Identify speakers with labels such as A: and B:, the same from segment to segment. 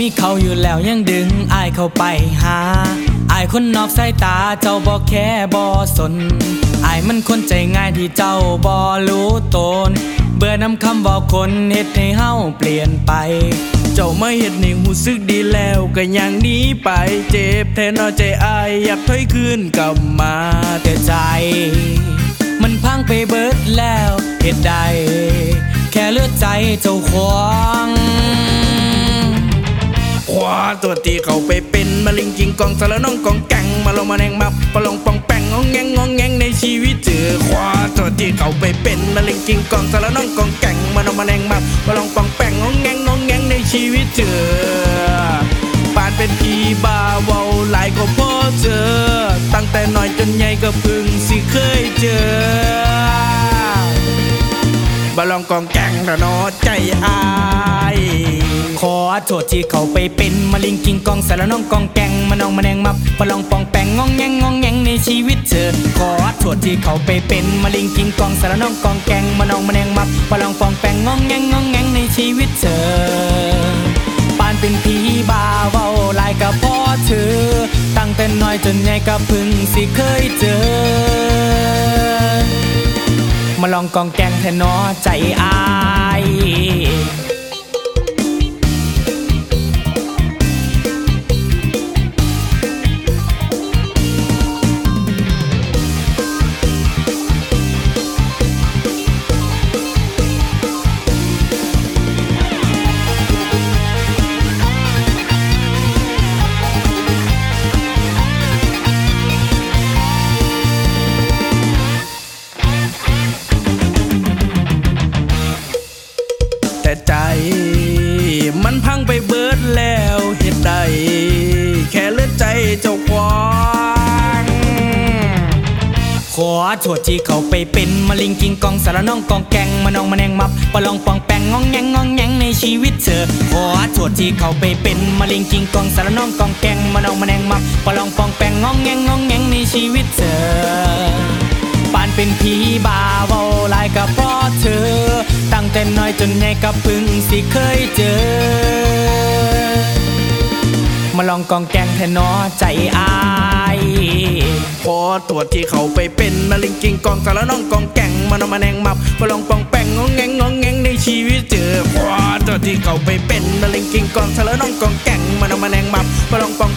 A: มีเขาอยู่แล้วยังดึงอายเข้าไปหาอายคนนอกสายตาเจ้าบ่แค่บ่สนอายมันคนใจง่ายที่เจ้าบ่รู้ตน เบื่อนำคำบอกคนเฮ็ดให้เฮาเปลี่ยนไป
B: เจ้าไม่เห็นนี่หูซึกดีแล้วก็ยังหนี้ไปเจ็บแทนเอใจอายอยากถอยคืนกลับมา
A: แต่ใจ มันพังไปเบิดแล้วเหตุใดแค่เลือดใจเจ้า
B: คว้า ตัวตีเขาไปเป็นมาลิงกิงกองสารน้องกองแกงมาลงมาแนงมับปะลงปองแปงงองแงงงองแงงในชีวิตเจอควาตัวตีเขาไปเป็นมาลิงกิงกองสารน้องกองแกงมาลงมาแนงมับปะลงปองแปงงองแงงงองแงงในชีวิตเจอปานเป็นพีบาเวาหลายก็พอเจอ ตั้งแต่น้อยจนใหญ่ก็พึ่งสิเคยเจอบาลองกองแกงระนอใจอาย
A: ขอโทษที่เขาไปเป็นมาลิงกิงกองสารน้องกองแกงมาน้องมาแนงมับปลองปองแปงงองแงงงองแงงในชีวิตเธอขอโทษที่เขาไปเป็นมาลิงกิงกองสารน้องกองแกงมาน้องมาแนงมับปลองปองแปงงองแงงงองแงงในชีวิตเธอปานเป็นผีบาเว้าลายกับพ่อเธอ ตั้งแต่น้อยจนใหญ่ก็เพึ่งสิเคยเจอ มาลองกองแกงแทนนอใจอาย
B: มันพังไปเบิดแล้วเหตุใด แค่เลือดใจเจ้าควาง
A: ขอโทษที่เขาไปเป็นมาลิงกิงกองสารน้องกองแกงมานองมาแนงมับปลองปองแปงงองแงงงองแงงในชีวิตเธอขอโทษที่เขาไปเป็นมาลิงกิงกองสารน้องกองแกงมานองมาแนงมับปลองปองแปงงองแงงงองแงงในชีวิตเธอปานเป็นผีบาเว้าลายกับพ่อเธอ แต่น้อยจนใหญ่ก็เพึ่งสิเคยเจอ มาลองกองแกงแทนอใจอาย
B: ขอตรวจที่เขาไปเป็นมาลิงกิงกองสารน้องกองแกงมานำมาแนงมับปลองปองแปงงองแงงงองแงงในชีวิตเจอขอตรวจที่เขาไปเป็นมาลิงกิงกองสารน้องกองแกงมานำมาแนงมับปลองปอง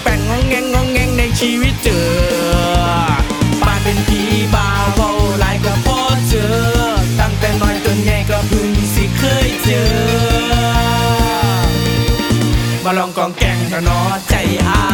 B: กองแกงเถอะนอใจอา